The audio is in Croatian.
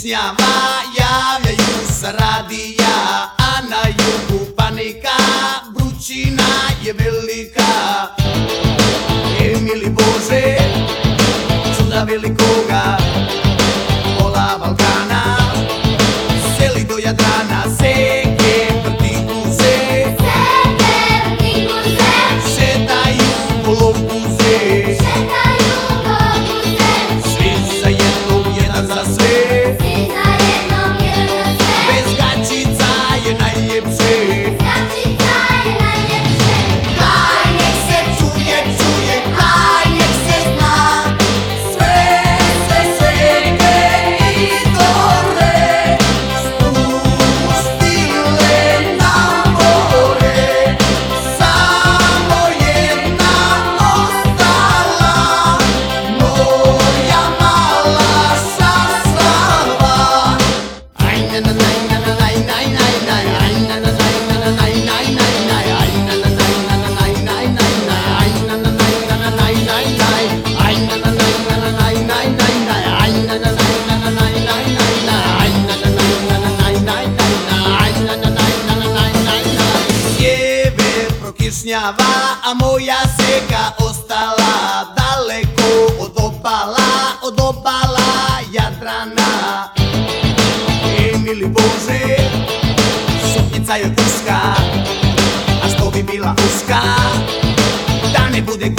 prokisnjava, javljaju sa radija A na jugu panika, vrućina je velika. Emili Bože, čuda velikoga Pola Balkana, seli do Jadrana kišnjava, a moja seka ostala daleko od obala, od obala Jadrana. E, mili Bože, suknica je uska, a što bi bila uska, da ne bude